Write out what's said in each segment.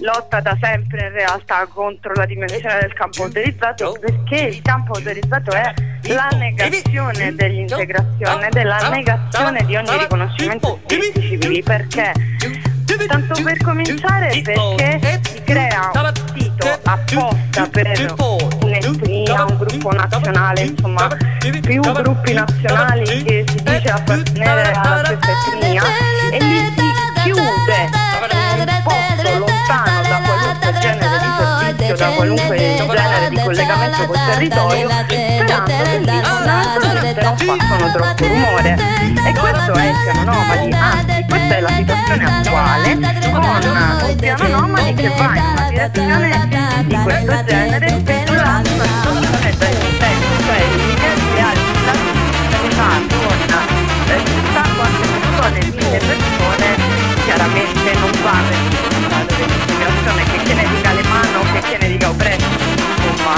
lotta da sempre in realtà contro la dimensione del campo autorizzato perché il campo autorizzato è la negazione dell'integrazione, della negazione di ogni riconoscimento di diritti civili perché tanto per cominciare perché si crea un sito apposta per un'etnia, un gruppo nazionale, insomma più gruppi nazionali che si dice appartenere alla stessa etnia e lì si chiude da qualunque genere di collegamento col territorio, sperando che lì fondamentalmente non facciano troppo rumore. E questo è il piano nomadi, anzi questa è la situazione attuale con un piano nomadi che va in una direzione di questo genere speculando una situazione da esterno, cioè l'idea di creare una città con eh, chissà quante persone, mille persone, chiaramente non vale il dell'integrazione, che che ne dica Alemano, che che ne dica Oppresso, insomma,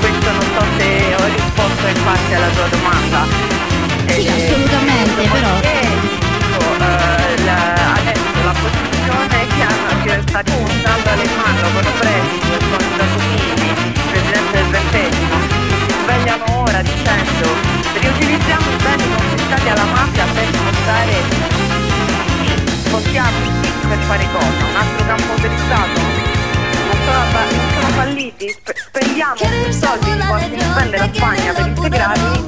questo non so se ho risposto in parte alla tua domanda. Sì, assolutamente, però... Dico, eh, la- adesso la posizione che hanno che sta dimostrando Alemanno con Oppresso e con Giacomini, presidente del ventesimo, si svegliano ora dicendo riutilizziamo i beni confiscati alla mafia per dimostrare sì, possiamo sì, per fare cosa? Un altro campo autorizzato? Non sono, non sono falliti, Sp- spendiamo più soldi di quanti ne spende la Spagna per integrarli,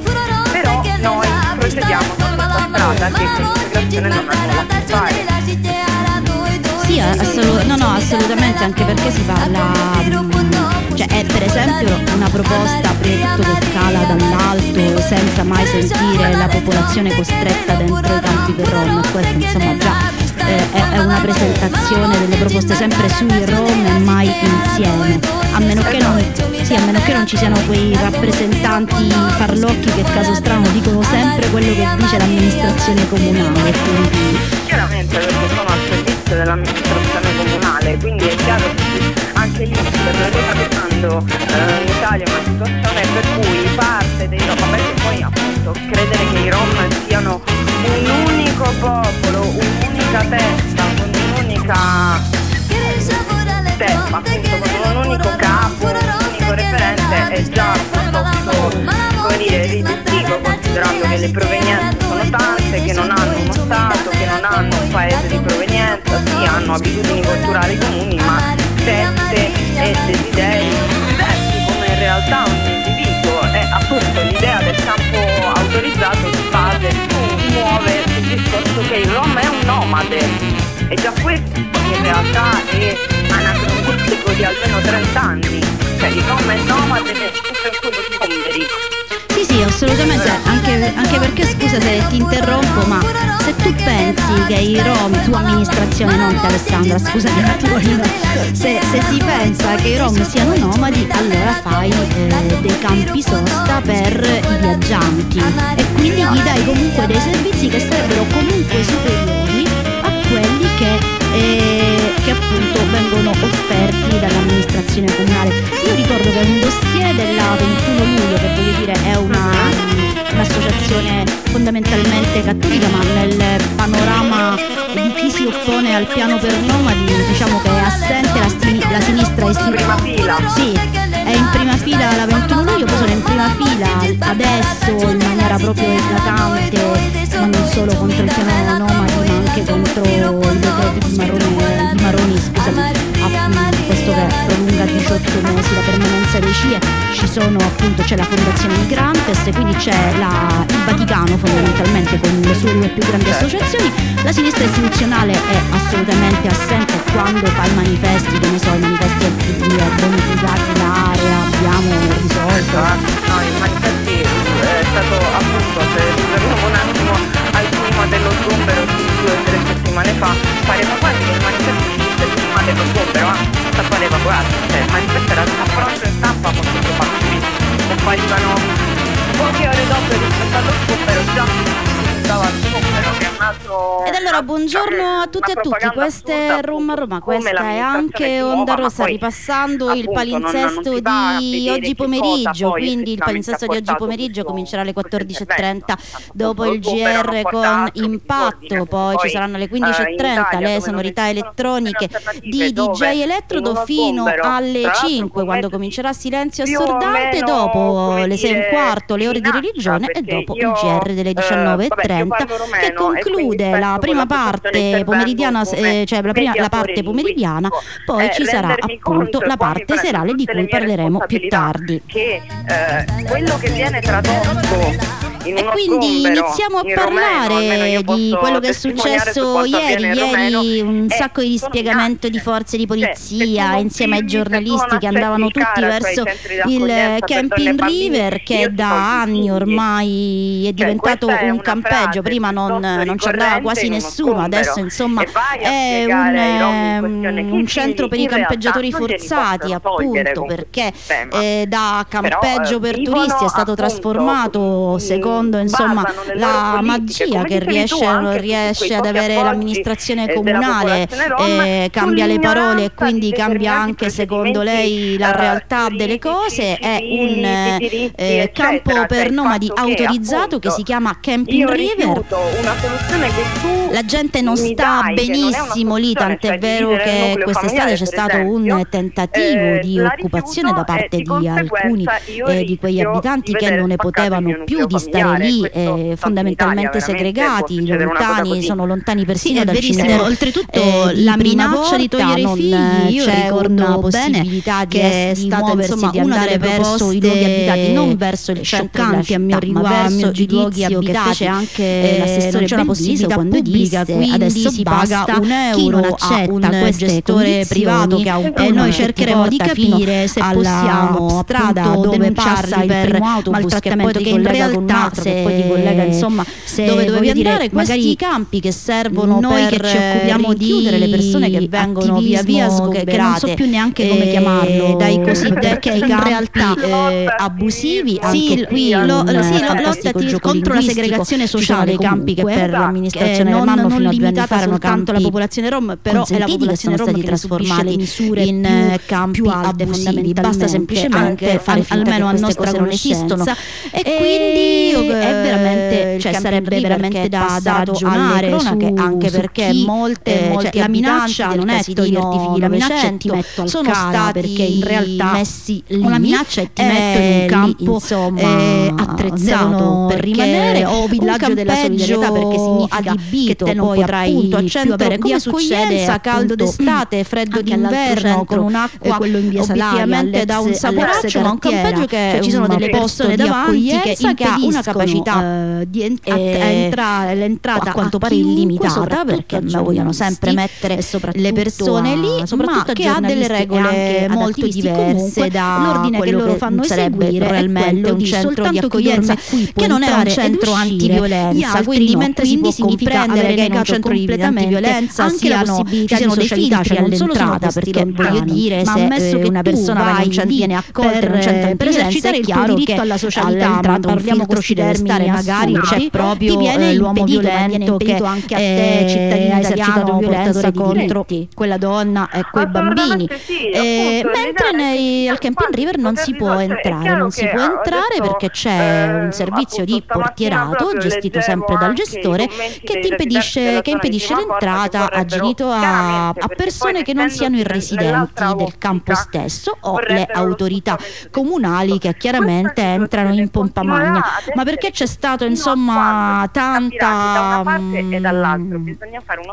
però noi procediamo su questa strada che con l'integrazione non ha nulla a che fare. Sì, assolu- no, no, assolutamente, anche perché si parla, cioè è per esempio una proposta prima di tutto che cala dall'alto senza mai sentire la popolazione costretta dentro i campi per Rom, e questo insomma già eh, è, una presentazione delle proposte sempre sui Rom e mai insieme, a meno che non, sì, a meno che non ci siano quei rappresentanti farlocchi che caso strano dicono sempre quello che dice l'amministrazione comunale, quindi. Chiaramente perché sono al servizio dell'amministrazione comunale, quindi è chiaro che anche lì si sta capitando eh, in Italia una situazione per cui parte dei Rom, che poi appunto credere che i Rom siano un unico popolo, un'unica testa, con un'unica appunto con un unico capo, un unico referente è già piuttosto come dire riduttivo considerando che le provenienze sono tante, che non hanno uno Stato, che non hanno un paese di provenienza, sì hanno abitudini culturali comuni ma teste e desideri diversi come in realtà un individuo e appunto l'idea del campo autorizzato si base muove sul discorso che il Rom è un nomade. E già questo in realtà è anacronistico di almeno 30 anni cioè il Rom è nomade e super quello scomberi Assolutamente, anche, anche perché scusa se ti interrompo, ma se tu pensi che i Rom, tu amministrazione, non te Alessandra, scusami un attimo, se, se si pensa che i Rom siano nomadi, allora fai eh, dei campi sosta per i viaggianti. E quindi gli dai comunque dei servizi che sarebbero comunque superiori a quelli che, eh, che appunto vengono offerti dall'amministrazione comunale. Io ricordo che un dossier della 21 luglio, che voglio dire è una, un'associazione fondamentalmente cattolica, ma nel panorama di chi si oppone al piano per nomadi diciamo che è assente la, sti- la sinistra in prima fila. Sì, è in prima fila la 21 luglio, poi sono in prima fila adesso in maniera proprio eclatante, non solo contro il piano nomadi, ma anche contro i decreti di Maroni, di Maroni scusami, appunto, questo che prolunga a 18 mesi la permanenza dei CIE, ci sono appunto, c'è la Fondazione Migrantes, quindi c'è la- il Vaticano fondamentalmente con le sue due più grandi associazioni, la sinistra istituzionale è assolutamente assente quando fa i manifesti, che ne so, i manifesti buongiorno. cioè, a tutti e a tutti, questa è Roma Roma, questa è anche Onda Rosa ripassando il palinsesto di oggi pomeriggio, quindi il palinsesto di oggi pomeriggio comincerà alle 14.30 dopo il GR con impatto, poi ci saranno alle 15.30 le sonorità elettroniche di DJ Elettrodo fino alle 5 quando comincerà Silenzio Assordante, dopo le 6 e un quarto le ore di religione e dopo il GR delle 19.30 che conclude la prima parte pomeridiana, eh, cioè la, prima, la parte pomeridiana, poi ci sarà appunto la parte serale di cui parleremo più tardi. Che eh, quello che viene tradotto e quindi iniziamo a parlare di quello che è successo ieri. Ieri un sacco di dispiegamento di forze di polizia insieme ai giornalisti che andavano tutti verso il Camping River che da anni ormai è diventato un campeggio. Prima non, non ci andava quasi nessuno, adesso insomma è un, ehm, un centro per i campeggiatori forzati appunto perché eh, da campeggio per turisti è stato trasformato secondo secondo insomma la magia che riesce, riesce ad avere l'amministrazione comunale eh, cambia le parole e quindi cambia anche secondo lei la realtà delle cose è un eh, campo per nomadi autorizzato che si chiama Camping River la gente non sta benissimo lì tant'è vero che quest'estate c'è stato un tentativo eh, di occupazione da parte di alcuni eh, di quegli abitanti che non ne potevano più di stare lì eh, fondamentalmente segregati, lontani, sono lontani persino sì, dal cimitero. Oltretutto eh, la minaccia di togliere i figli, io una possibilità che è stata insomma di andare verso i luoghi abitati, non verso il scioccanti a mio riguardo, verso i luoghi abitati, c'è anche eh, l'assessore c'è una possibilità quando disse adesso si paga un euro a un gestore privato che ha un e noi cercheremo di capire se possiamo strada dove passa il primo autobus che poi in realtà se poi ti collega insomma dove dovevi andare questi campi che servono noi che ci occupiamo di chiudere le persone che vengono via via sgoberate che non so più neanche come chiamarlo. dai cosiddetti in realtà eh, abusivi sì, anche qui lo, sì, lotta contro la segregazione sociale i campi che per l'amministrazione non, non fino a due anni fa erano tanto la popolazione rom però è la popolazione rom che trasformati misure in eh, campi più alte abusivi. Basta semplicemente fare almeno a nostra conoscenza. e quindi è veramente, eh, cioè sarebbe veramente da, da ragionare su, anche perché chi, molte, eh, molte cioè, la minaccia non è toglierti la minaccia è ti metto sono stati perché in realtà messi lì, una minaccia e ti metto in un campo insomma, eh, attrezzato per rimanere. o villaggio della solidarietà perché significa adibito che te non potrai appunto, a centro come succede caldo d'estate, freddo d'inverno con un'acqua eh, quello in via obiettivamente da un saporaccio ma un campeggio che cioè, ci sono delle persone davanti che ha una capacità uh, di en- eh, entra- l'entrata a quanto pare illimitata perché vogliono sempre mettere le persone lì soprattutto che ha delle regole molto diverse dall'ordine che loro fanno seguire realmente un centro di accoglienza che non è un centro antiviolenza. quindi mentre si può comprendere che in un centro di violenza siano, ci siano dei filtri all'entrata perché voglio dire se una persona va in centro viene accolta in un centro di presenza è chiaro che alla socialità parliamo con termini magari c'è proprio ti viene eh, l'uomo violento che anche a te eh, cittadino esercitato violenza contro quella donna e quei bambini. sì, eh, mentre nei, al Camping River non si può entrare non si può entrare perché c'è un servizio di portierato gestito sempre dal gestore che ti impedisce, che impedisce l'entrata agito a, a persone che non siano i residenti del campo stesso o le autorità comunali che chiaramente entrano in pompa magna ma perché c'è stato insomma tanta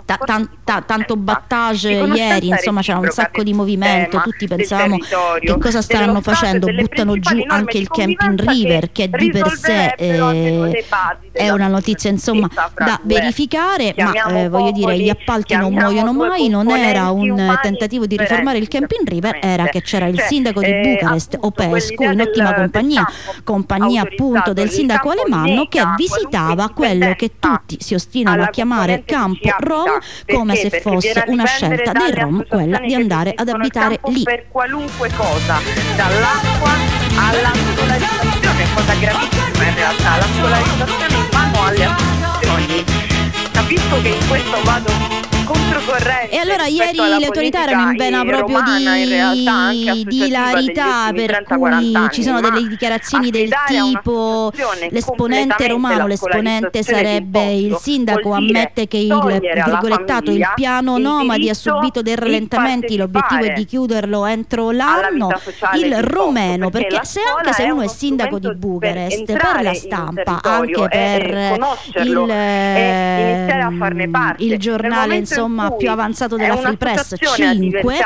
ta, tanta, tanto battage ieri insomma c'era un sacco di movimento tutti pensavamo che cosa staranno facendo buttano giù anche il Camping River che di per sé eh, è una notizia insomma da verificare ma eh, voglio dire gli appalti non muoiono mai non era un tentativo di riformare il Camping River era che c'era il cioè, sindaco di eh, Bucarest Opescu in ottima compagnia compagnia appunto del sindaco Alemanno che visitava quello che tutti si ostinano a chiamare campo Rom come se fosse una scelta dei Rom quella di andare ad abitare lì. Per qualunque cosa, dall'acqua alla scolarizzazione, cosa gravissima in realtà, la scolarizzazione in mano alle associazioni capisco che in questo vado controcorrente. E allora ieri le autorità erano in vena proprio di, realtà, di ilarità per cui ci sono delle dichiarazioni del tipo l'esponente romano, l'esponente sarebbe il sindaco, ammette che il virgolettato, il piano nomadi ha subito dei rallentamenti, l'obiettivo è di chiuderlo entro l'anno. Il romeno, perché se anche se uno è sindaco di Bucarest, per la stampa, anche per il, il giornale insomma più avanzato della Free Press 5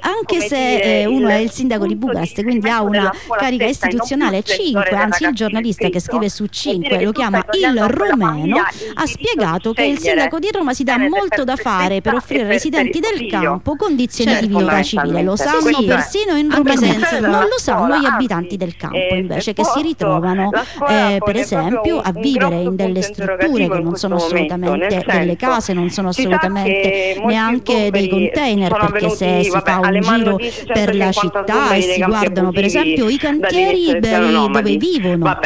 anche se eh, uno è il sindaco di Bucarest quindi ha una carica istituzionale 5 anzi il giornalista che scrive su 5 lo chiama il romeno ha spiegato che il sindaco di Roma si dà molto da fare per offrire ai residenti del campo condizioni di vita civile lo sanno persino in Romania non lo sanno gli abitanti del campo invece che si ritrovano eh, per esempio a vivere in delle strutture che non sono assolutamente delle case non sono assolutamente neanche dei container perché se si fa un giro per la città e si guardano per esempio i cantieri dove vivono.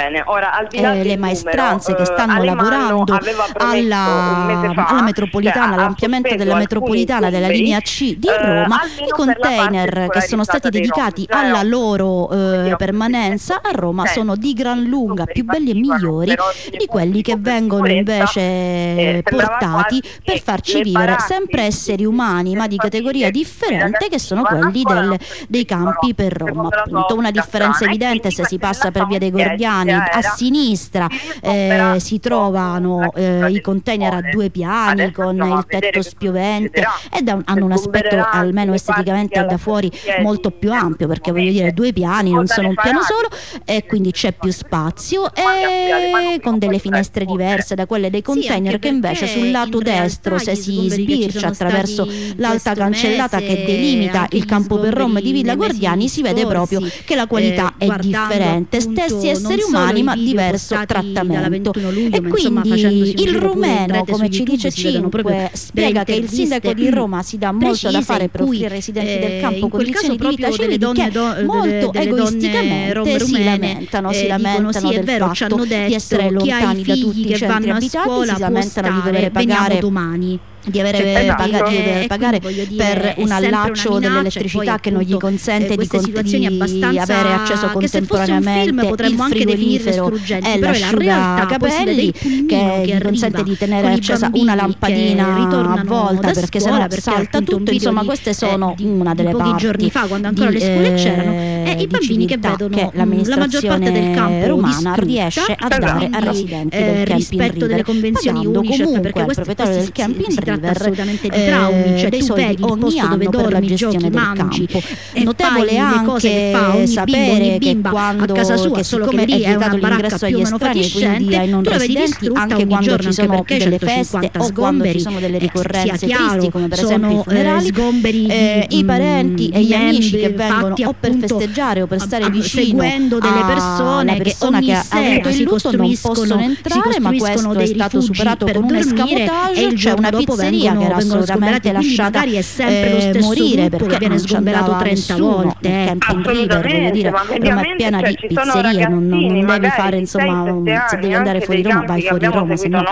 Eh, le maestranze che stanno lavorando alla, alla metropolitana, all'ampliamento della metropolitana della linea C di eh, Roma, i container che sono stati dedicati alla loro eh, permanenza a Roma sono di gran lunga più belli e migliori di quelli che vengono invece eh, portati per farci vivere sempre esseri umani ma di categoria differente che sono quelli del, dei campi per Roma appunto. Una differenza evidente se si passa per via dei Gordiani a sinistra eh, si trovano eh, i container a due piani con il tetto spiovente ed hanno un aspetto almeno esteticamente da fuori molto più ampio perché voglio dire due piani non sono un piano solo e quindi c'è più spazio e con delle finestre diverse da quelle dei container che invece sul lato destro se si sbircia attraverso l'alta cancellata che delimita il campo per Rom di Villa Guardiani si vede proprio che la qualità è differente. stessi esseri umani ma diverso trattamento. e quindi il rumeno come ci dice 5 spiega che il sindaco di Roma si dà molto da fare per offrire ai residenti del campo condizioni di vita civili che molto egoisticamente si lamentano si lamentano del fatto di essere lontani da tutti i centri abitati si lamentano di dover pagare domani di avere paga, di dover pagare dire, per un allaccio dell'elettricità che non gli consente eh, di, con, di avere acceso contemporaneamente film, il frigorifero e l'asciugacapelli che gli consente di tenere accesa una lampadina a volta perché sennò salta tutto. insomma queste sono una delle pochi giorni fa quando ancora le scuole c'erano e i bambini che vedono la maggior parte del campo romana riesce a dare ai residenti del rispetto delle convenzioni UNICEF perché questo proprietario del camping tratta assolutamente di traumi, cioè dei tu vedi il posto dove dormi, giochi, mangi è notevole anche che fa ogni sapere bimbo, ogni bimba a casa sua, solo che lì è una baracca più o meno fatiscente, tu la vedi distrutta anche quando ci sono delle feste o quando ci sono delle ricorrenze tristi come per esempio i funerali, sgomberi i parenti e gli amici che vengono o per festeggiare o per stare vicino seguendo delle persone che ogni sera si costruiscono entrare ma questo è stato superato con un escamotage c'è una pizzeria che era assolutamente lasciata è sempre lo stesso morire perché viene sgomberato 30 volte eh. Camping River voglio dire Roma è piena cioè, di pizzerie non, non devi fare insomma se devi andare fuori Roma vai fuori Roma se no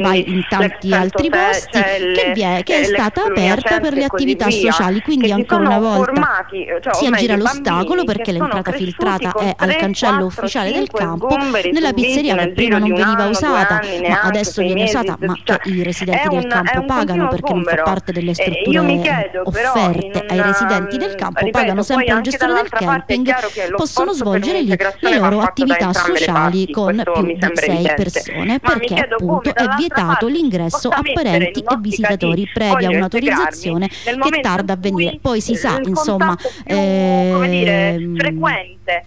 vai in tanti altri posti che, vie, che è stata aperta per le attività sociali quindi ancora una volta cioè, si aggira l'ostacolo perché l'entrata filtrata è al cancello ufficiale del campo nella pizzeria che prima non veniva usata ma adesso viene usata ma che i residenti del campo pagano perché non fa parte delle strutture chiedo, offerte ai residenti del campo, ripeto, pagano sempre al gestore del camping, possono svolgere lì le loro attività sociali con più di sei persone perché appunto è vietato l'ingresso a parenti e visitatori previa un'autorizzazione che tarda a venire. Poi si sa, insomma, ehm, frequente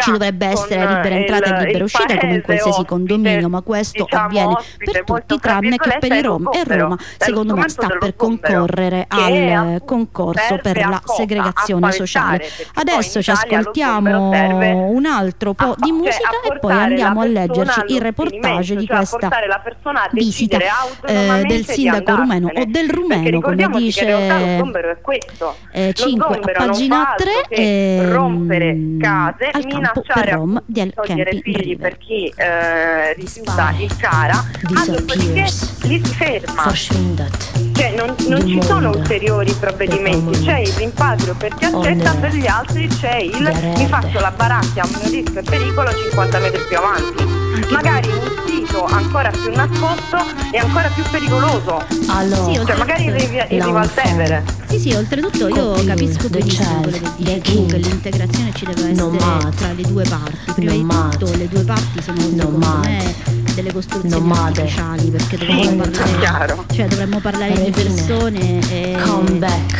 ci dovrebbe essere libera entrata e libera uscita come in qualsiasi condominio, ma questo diciamo, avviene per tutti tranne che per i Rom. E Roma secondo me sta per concorrere al concorso per la segregazione sociale. Adesso ci ascoltiamo un altro po' di cioè, musica e poi andiamo a leggerci il reportage di cioè questa visita eh, del sindaco rumeno o del rumeno come dice eh, 5 a pagina 3 rompere case al campo per rom del camping figli per chi eh, rifiuta il cara, dopodiché li si ferma. Cioè non, non ci sono ulteriori provvedimenti, c'è il rimpatrio per chi accetta, per gli altri c'è il mi faccio la baracca a mio rischio e pericolo 50 metri più avanti. Magari un sito ancora più nascosto e ancora più pericoloso. Allora, sì, cioè magari in riva al Tevere. Sì, sì, oltretutto io capisco benissimo quello che dici tu, che l'integrazione ci deve essere tra le due parti. Prima di tutto le due parti sono secondo me delle costruzioni artificiali perché dovremmo parlare, cioè, dovremmo parlare di persone e,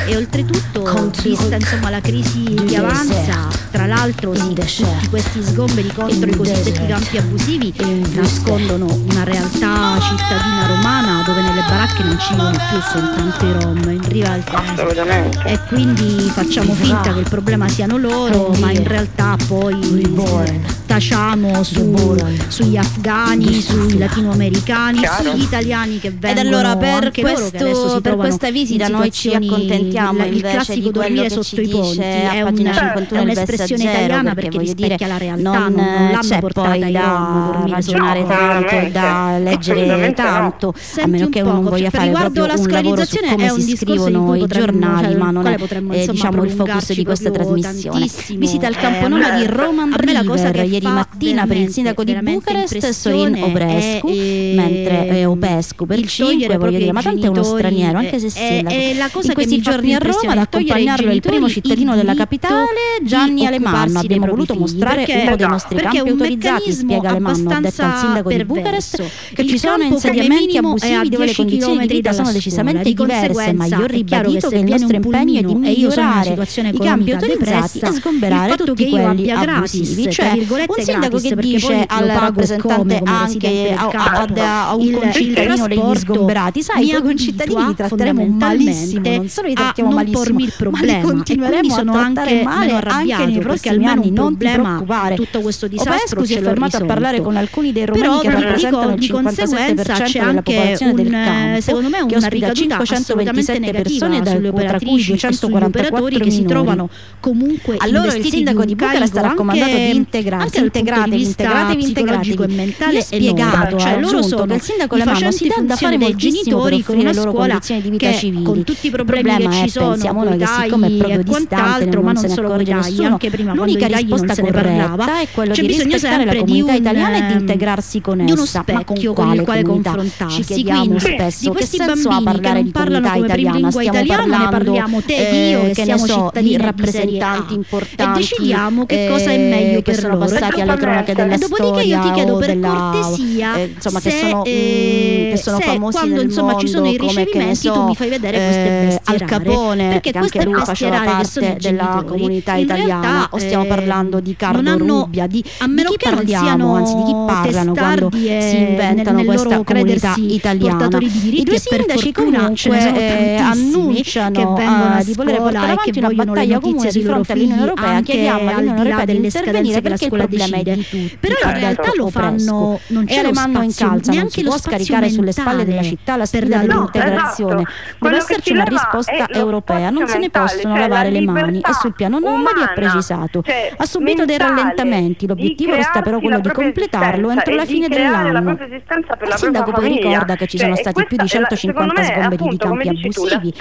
e oltretutto vista insomma la crisi che avanza tra l'altro sì, tutti questi sgomberi contro i cosiddetti campi abusivi nascondono una realtà cittadina romana dove nelle baracche non ci sono più soltanto i rom in riva al Assolutamente. e quindi facciamo finta che il problema siano loro ma in realtà. poi tacciamo su, sugli afghani sui latinoamericani, Chiaro. sugli italiani che vengono Ed allora per, questo, per questa visita noi ci accontentiamo il, il classico dormire sotto i ponti è, un, è un'espressione italiana perché rispecchia la realtà, non, non, c'è poi da ragionare tanto e da leggere tanto, a meno che uno voglia fare proprio un lavoro su come si scrivono i giornali, ma non è eh, diciamo il focus di questa trasmissione. Visita il campo nome di Roman River ieri mattina per il sindaco di Bucarest, Sorin Obre Opescu, è, mentre è Opescu per 5, voglio dire, ma tanto è uno straniero, anche se. È, la cosa in questi giorni a Roma ad accompagnarlo il primo cittadino della capitale, Gianni Alemanno. Abbiamo voluto mostrare uno dei nostri campi autorizzati, spiega Alemanno, ha detto al sindaco di Bucarest, che ci sono insediamenti abusivi dove le condizioni di vita sono decisamente diverse, ma io ho ribadito che il nostro impegno è di migliorare i campi autorizzati e sgomberare tutti quelli abusivi, cioè un sindaco che dice al rappresentante anche a, a, a, un il, concittadino degli sgomberati. Sai, i concittadini li tratteremo malissimo, non solo li trattiamo malissimo, il problema, ma continueremo a trattare male anche nei prossimi anni, non ti preoccupare. Tutto questo disastro Opescu si è fermato a parlare con alcuni dei romani che rappresentano il 57% della popolazione del campo, secondo me che ospita 527 persone, tra cui 244 che si trovano comunque allora il sindaco di Bucarest ha raccomandato di integrarsi integratevi integratevi integratevi. e mentale spiegato, cioè loro sono che il sindaco le mano si dà da fare per offrire le loro condizioni di vita civili. Con tutti i problemi che ci sono, pensiamo noi che siccome è proprio distante, ma non se ne accorge nessuno, anche prima l'unica risposta corretta è quello di rispettare la comunità italiana e di integrarsi con essa. Ma con quale comunità? Ci chiediamo spesso che senso ha parlare di comunità italiana? Stiamo parlando te io che ne so di rappresentanti importanti e decidiamo che cosa è meglio che sono passati alle cronache della storia dopodiché io ti chiedo per cortesia eh, insomma, se, che sono, eh, che sono famosi quando insomma mondo, ci sono i ricevimenti so, tu mi fai vedere queste eh, bestie Al Capone perché che anche lui faceva parte della comunità italiana. realtà, o stiamo parlando di Carlo hanno, Rubbia di, a meno di chi che parliamo? anzi di chi parlano quando si inventano questa comunità italiana? i due sindaci comunque annunciano di voler portare avanti una battaglia comune di fronte all'Unione Europea chiediamo all'Unione Europea di intervenire perché il problema è di tutti però in realtà lo fanno non c'è mano in calza, non si può scaricare sulle spalle della città la sfida dell'integrazione. No, esatto. Deve esserci una risposta europea, non se ne possono cioè lavare le mani e sul piano nomadi ha precisato. Cioè, ha subito dei rallentamenti, l'obiettivo resta però quello di completarlo entro la fine dell'anno. Il sindaco poi ricorda che ci sono cioè, stati più di 150 sgomberi di campi abusivi.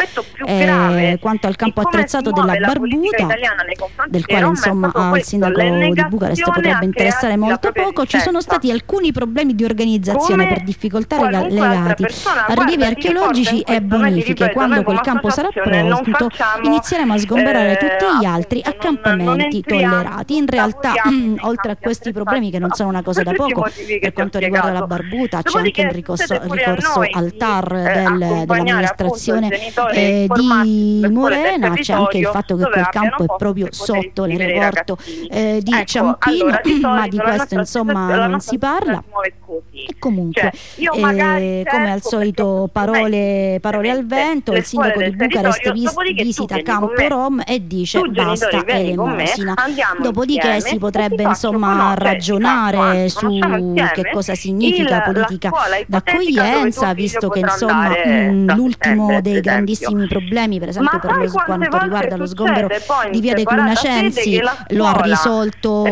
Eh, quanto al campo attrezzato della Barbuta, del quale insomma al sindaco di Bucarest potrebbe interessare molto poco, ci sono stati alcuni problemi di organizzazione per difficoltà legati a rilievi archeologici e bonifiche. Quando quel campo sarà pronto inizieremo a sgomberare eh, tutti gli altri accampamenti tollerati. In realtà, oltre a questi problemi che non sono una cosa da poco, per quanto riguarda la barbuta c'è anche il ricorso, ricorso al TAR eh, del, dell'amministrazione eh, di Morena, c'è anche il fatto che quel campo è proprio sotto l'aeroporto eh, di ecco, Ciampino ma di questo insomma non si parla. E comunque, cioè, eh, come al solito, parole, parole al vento, il sindaco di Bucarest visita Campo Rom e dice basta elemosina. Dopodiché si potrebbe insomma ragionare su che cosa significa politica. d'accoglienza, visto che insomma mh, l'ultimo dei grandissimi problemi, per esempio per lo, quanto riguarda lo sgombero di via De Clunacensi, lo ha risolto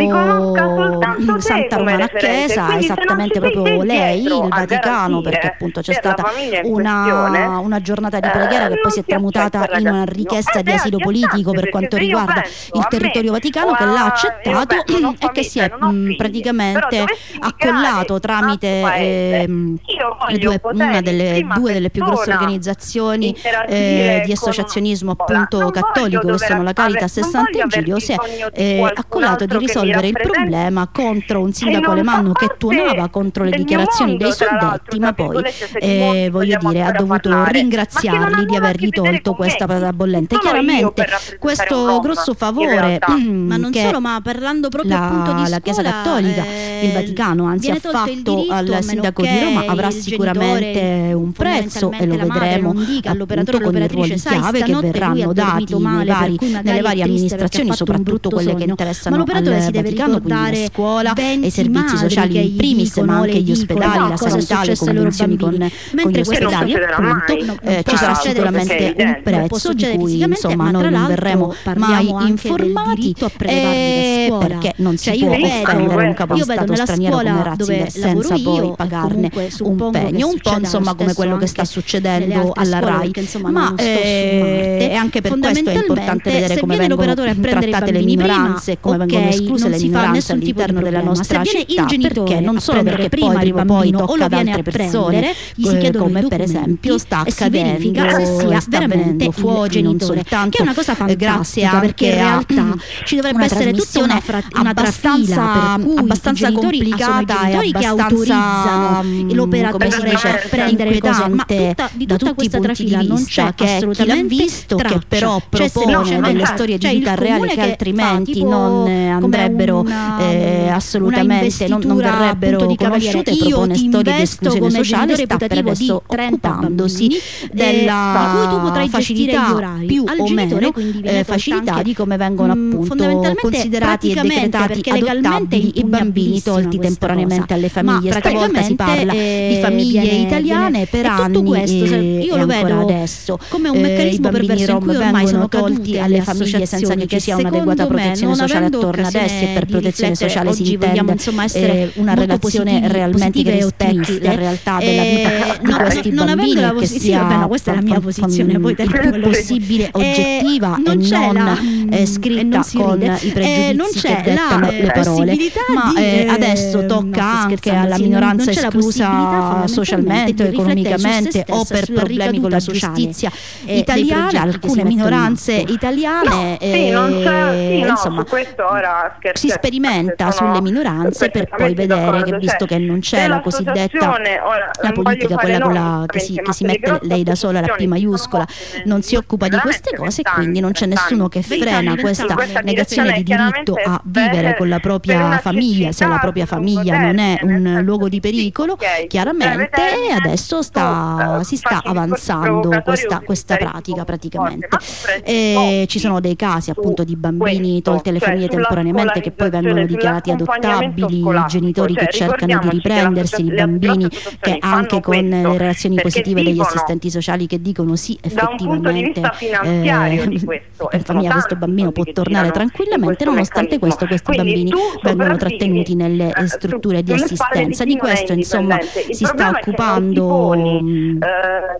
Santa Romana Chiesa, esattamente proprio lei, il Vaticano, perché appunto c'è stata una, una giornata di preghiera che poi si è tramutata in una richiesta di asilo politico per quanto riguarda il territorio vaticano che l'ha accettato e che si è mh, praticamente accollato tramite eh, due, una delle due delle più grosse organizzazioni eh, di associazionismo appunto cattolico che sono la Caritas e Sant'Egidio si è eh, accollato di risolvere il problema contro un sindaco alemanno che tuonava contro le dichiarazioni dei suddetti ma poi eh, voglio dire ha dovuto ringraziarli di avergli tolto questa patata bollente. Chiaramente questo grosso favore ma non solo ma parlando proprio la, appunto di la Chiesa Cattolica il Vaticano anzi ha fatto al sindaco di Roma avrà sicuramente un prezzo e lo vedremo appunto con i ruoli chiave che verranno dati vari, nelle varie amministrazioni soprattutto quelle che interessano al Vaticano quindi la scuola e i servizi sociali in primis ma anche gli ospedali la sanità le convenzioni con, con gli ospedali appunto eh, ci sarà sicuramente un prezzo di cui insomma noi non verremo mai informati eh, perché non si cioè, può offendere un capo di Stato straniero come Ratzinger senza poi pagarne un pegno un po' insomma come quello che sta succedendo alla RAI. ma eh, e anche per questo è importante vedere come vengono trattate le minoranze e come vengono escluse le minoranze all'interno della nostra città perché non solo perché poi prima poi tocca ad altre persone come per esempio sta accadendo se sia veramente fuori non soltanto che è una cosa fantastica perché in realtà ci dovrebbe essere tutta una, fra- una abbastanza, abbastanza complicata e abbastanza l'operatore a prendere cose ma tutta, di tutta da questa trafila non c'è che assolutamente chi visto traccia. che però cioè, propone no, delle storie di cioè vita reale che altrimenti non andrebbero eh, assolutamente non, non verrebbero conosciute propone storie di esclusione sociale sta per adesso occupandosi della facilità più o meno eh, facilità di come vengono appunto considerati e decretati adottabili i bambini tolti temporaneamente alle famiglie stavolta si parla di famiglie italiane per anni questo, io lo vedo adesso come un meccanismo eh, perverso in cui ormai sono tolti alle famiglie senza che ci sia un'adeguata protezione sociale attorno ad essi e per protezione sociale si intende insomma essere eh, una relazione realmente che rispetti la realtà della vita di questi bambini che sia questa è la mia posizione poi il possibile oggettiva e non scritta con i pregiudizi che dettano le parole. ma adesso tocca anche alla minoranza esclusa socialmente o economicamente o per problemi con la giustizia italiana alcune minoranze italiane insomma si sperimenta sulle minoranze per poi vedere che visto che non c'è la cosiddetta la politica quella con la, che, si, che si mette lei da sola la P maiuscola non si occupa di queste cose quindi non c'è nessuno che frena questa negazione di diritto a vivere con la propria famiglia se la propria famiglia non è un luogo di pericolo chiaramente adesso sta, si sta avanzando questa, questa pratica praticamente. e ci sono dei casi appunto di bambini tolti alle famiglie temporaneamente che poi vengono dichiarati adottabili genitori che cercano di riprendersi di bambini che anche con le relazioni positive degli assistenti sociali che dicono sì effettivamente eh, in famiglia questo bambino può tornare tranquillamente nonostante questo questi bambini vengono trattenuti nelle strutture di assistenza. Di questo insomma si sta occupando mm,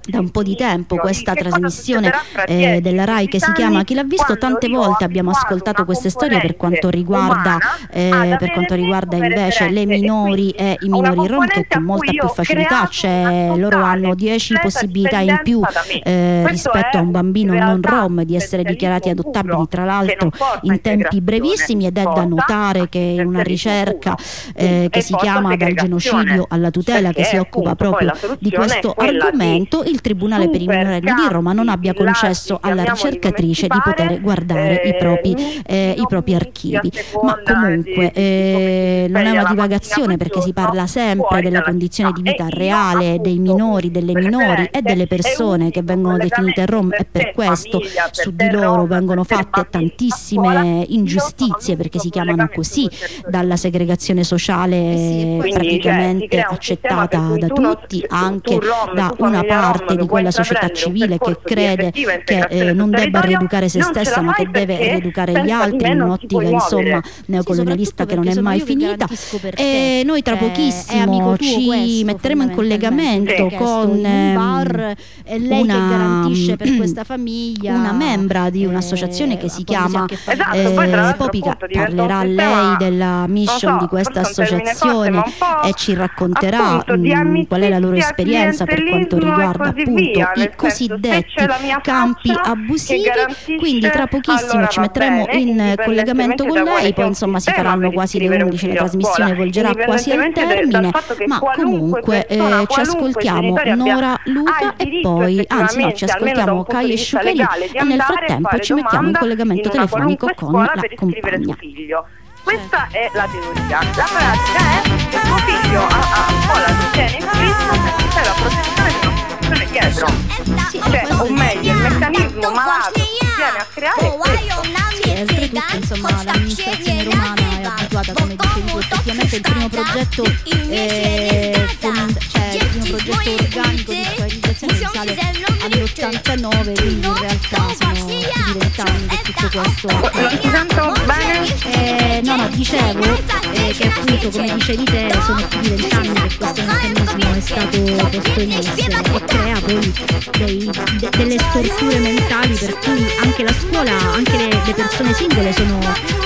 da un po' di tempo questa trasmissione eh, della RAI che si chiama Chi l'ha visto? tante volte abbiamo ascoltato queste storie per quanto riguarda eh, per quanto riguarda invece le minori e i minori rom che con molta più facilità cioè, loro hanno 10 possibilità in più eh, rispetto a un bambino non rom di essere dichiarati adottabili tra l'altro in tempi brevissimi ed è da notare che in una ricerca eh, che si chiama dal genocidio alla tutela che si occupa proprio di questo argomento il Tribunale per i minorenni di Roma non abbia concesso alla ricercatrice di poter guardare i propri eh, eh, i propri archivi. Ma comunque eh, non è una divagazione perché si parla sempre della condizione di vita reale dei minori, delle minori e delle persone che vengono definite rom e per questo su di loro vengono fatte tantissime ingiustizie perché si chiamano così dalla segregazione sociale eh cioè, praticamente accettata da tutti, anche da una parte di quella società civile che crede che eh, non debba rieducare se stessa ma che deve rieducare gli altri in un'ottica insomma neocolonialista che non è mai finita. e noi tra pochissimo ci metteremo in collegamento con ehm, una, famiglia. una membra di un'associazione che si chiama esatto, eh, Popica parlerà lei della mission di questa associazione e ci racconterà mh, qual è la loro esperienza per quanto riguarda appunto via, i cosiddetti campi abusivi quindi tra pochissimo ci metteremo in collegamento con lei poi insomma si faranno quasi le 11 la trasmissione volgerà quasi al termine ma comunque eh, ci ascoltiamo Nora Luca e poi anzi no ci ascoltiamo Kai e Sciucari e nel frattempo ci mettiamo in collegamento telefonico con la compagna questa è la teoria. La pratica è che tuo figlio ha, un po' la igiene in vista perché c'è la protezione di una situazione dietro. Cioè, o meglio, il meccanismo malato che viene a creare è questo. Sì, oltretutto, insomma, l'amministrazione romana è abituata, come dicevi effettivamente il primo progetto eh, fond- cioè il primo progetto organico di squadrizzazione risale all'89, quindi in realtà sono più di vent'anni che tutto questo. Non ti sento bene? Eh, no, no, dicevo eh, che appunto, come dicevi te, sono più di vent'anni che questo meccanismo è stato posto in essere e crea poi dei, de, delle storture mentali per cui anche la scuola, anche le, le persone singole sono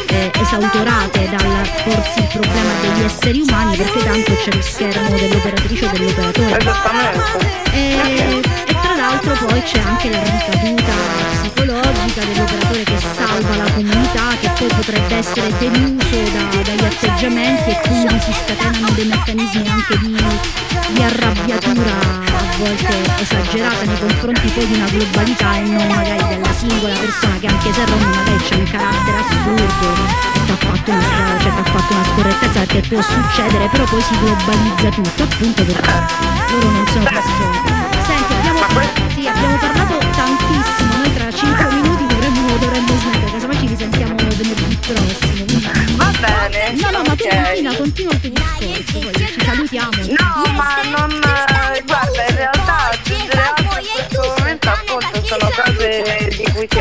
eh, esautorate dal porsi il problema degli esseri umani perché tanto c'è lo schermo dell'operatrice o dell'operatore. E, e tra l'altro poi c'è anche la ricaduta psicologica dell'operatore che salva la comunità, che poi potrebbe essere tenuto da, dagli atteggiamenti e quindi si scatenano dei meccanismi anche di, di arrabbiatura a volte esagerata nei confronti poi di una globalità e non magari della singola persona che anche se Ron magari c'è un carattere assurdo e ti ha fatto una, cioè, fatto una scorrettezza perché può succedere però poi si globalizza tutto appunto perché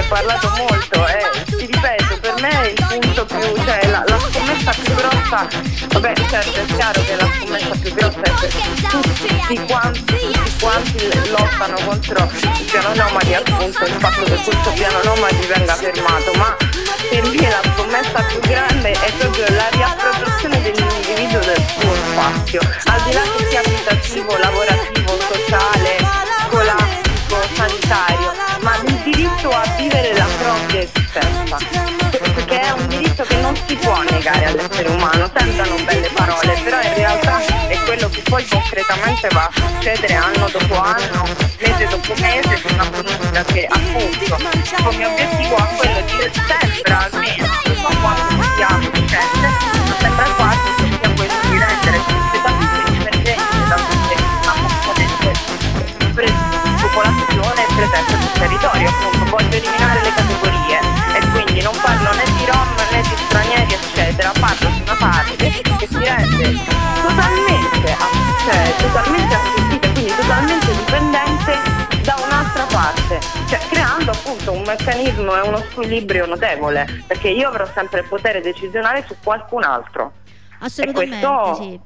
parlato molto e ti ripeto per me il punto più cioè la, la scommessa più grossa vabbè certo è chiaro che la scommessa più grossa è per tutti quanti, tutti quanti lottano contro il piano nomadi appunto il fatto che questo piano nomadi venga fermato ma per me la scommessa più grande è proprio la riappropriazione dell'individuo del suo spazio. Al di là che sia abitativo, lavorativo, realtà è quello che poi concretamente va a succedere anno dopo anno mese dopo mese di una politica che appunto come obiettivo cioè creando appunto un meccanismo e uno squilibrio notevole perché io avrò sempre il potere decisionale su qualcun altro assolutamente e questo sì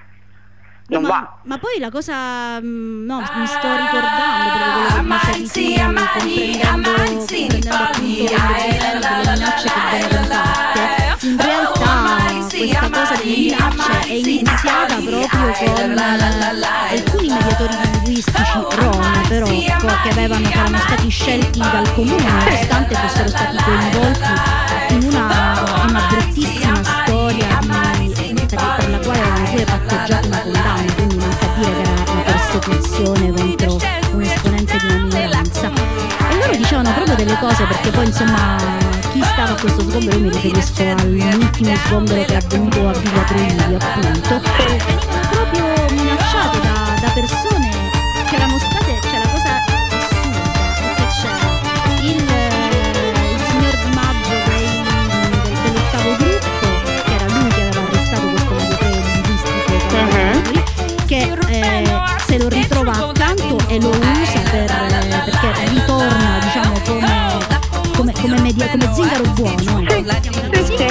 non ma, va. ma poi la cosa, mm, no, mi sto ricordando proprio quello che dicevi tu, comprendendo, comprendendo appunto le minacce che vengono fatte. In realtà questa cosa delle minacce è iniziata proprio con alcuni mediatori linguistici rom, però che avevano, che erano stati scelti dal comune nonostante fossero stati coinvolti in una, una bruttissima storia di, per, per la quale avevano pure patteggiato una condanna, quindi non fa dire che era una persecuzione contro un esponente di una minoranza. E loro dicevano proprio delle cose perché poi insomma chi stava a questo sgombero, mi riferisco all'ultimo sgombero che è avvenuto a Villa Trevili appunto, proprio minacciate da, da persone che erano state, cioè la cosa assurda è che c'era il, il signor Di Maggio dei, dell'ottavo gruppo, che era lui che aveva arrestato questo mediatore linguistico uh-huh. che eh, se lo ritrova accanto e lo usa per, perché ritorna diciamo come come, media, come zingaro buono. Sì, sì, sì.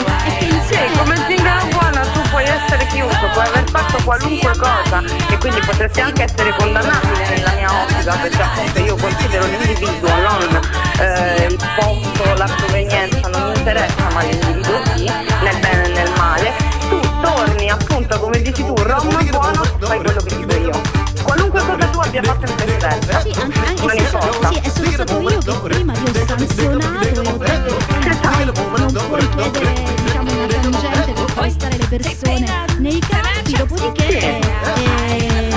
sì, come zingaro buono tu puoi essere chiunque, puoi aver fatto qualunque cosa e quindi potresti anche essere condannabile nella mia ottica, perché appunto io considero l'individuo, non eh, il posto, la provenienza, non mi interessa, ma l'individuo sì, nel bene e nel male. Tu torni appunto, come dici tu, rom buono, fai quello che dico io qualunque cosa tu abbia fatto in presenza. Sì, anche, anche non importa. Sì, e sono stato io che prima vi ho sanzionato persone nei campi, dopodiché eh,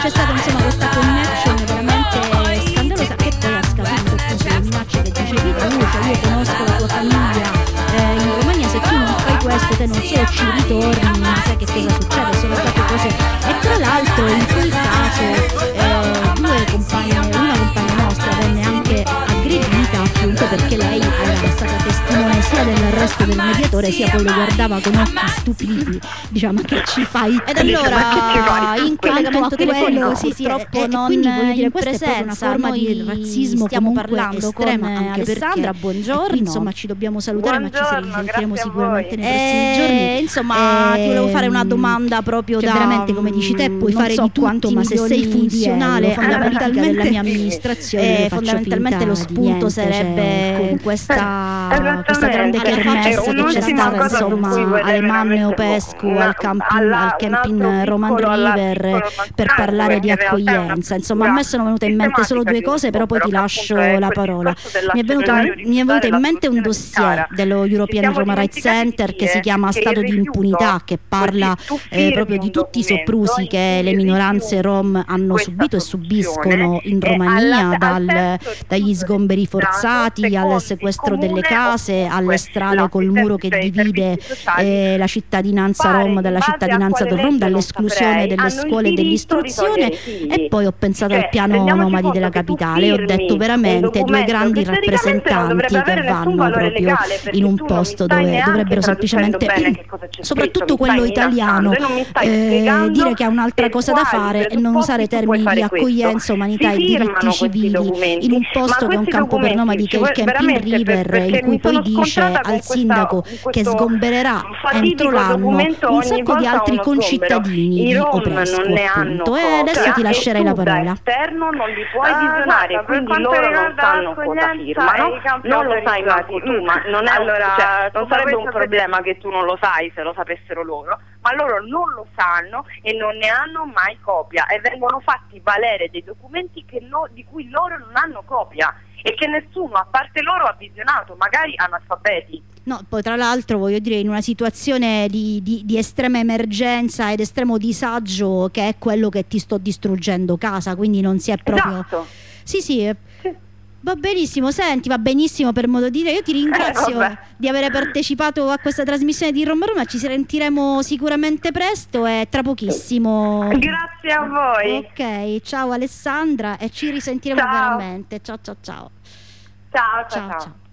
c'è stata insomma questa connection veramente scandalosa che poi ha scatenato appunto le minacce che dicevi tu, cioè io conosco la tua famiglia eh, in Romagna, se tu non fai questo te non solo ci ritorni, ma sai che cosa succede, sono state cose e tra l'altro in quel caso eh, due compagne, una compagna nostra venne anche aggredita appunto perché lei era stata testimone sia dell'arresto del mediatore sia poi lo guardava con occhi stupiti diciamo che ci fai ed allora in collegamento telefonico sì, sì, purtroppo eh, non quindi voglio dire questa è una forma di razzismo stiamo parlando estrema con anche Alessandra buongiorno. insomma ci dobbiamo salutare buongiorno, ma ci sentiremo sicuramente nei prossimi eh, giorni. insomma ti volevo fare una domanda proprio cioè, da veramente come dici te puoi fare so di tutto ma se sei funzionale alla politica della mia amministrazione eh, fondamentalmente lo spunto sarebbe cioè, questa, questa grande kermesse che c'è stata insomma alle mamme Opescu al camping, al camping Roman River per parlare di accoglienza. insomma a me sono venute in mente solo due cose però poi ti lascio la parola. mi è venuto, mi è venuto in mente un dossier dello European Roma Rights Center che si chiama Stato di impunità che parla eh, proprio di tutti i soprusi che le minoranze rom hanno subito e subiscono in Romania dal, dagli sgomberi forzati al sequestro delle case alle strade col muro che divide eh, la cittadinanza rom dalla cittadinanza del rom dall'esclusione delle scuole e dell'istruzione e poi ho pensato al cioè, piano nomadi della capitale. Ho detto veramente due grandi rappresentanti che vanno proprio in un posto dove dovrebbero semplicemente soprattutto quello italiano. eh, dire che ha un'altra cosa da fare e non usare termini di accoglienza, umanità e diritti civili in un posto che è un campo per nomadi che è il Camping River in cui poi dice al sindaco che sgombererà entro l'anno un sacco di altri concittadini di Opresco appunto. E adesso ti lascerei la parola. esterno non li puoi ah, visionare quindi loro non sanno cosa firmano non lo sai manco tu ma non, è allora, cioè, non sarebbe un problema che tu non lo sai se lo sapessero loro ma loro non lo sanno e non ne hanno mai copia e vengono fatti valere dei documenti lo, di cui loro non hanno copia e che nessuno a parte loro ha visionato, magari analfabeti. No, poi tra l'altro voglio dire in una situazione di, di, di, estrema emergenza ed estremo disagio che è quello che ti sto distruggendo casa, quindi non si è proprio... Esatto. Sì, sì, Va benissimo, senti, va benissimo per modo di dire. Io ti ringrazio eh, di aver partecipato a questa trasmissione di Roma Roma. Ci sentiremo sicuramente presto e tra pochissimo. Grazie a voi. Ok, ciao Alessandra e ci risentiremo ciao. veramente. Ciao ciao ciao. Ciao ciao. ciao. ciao.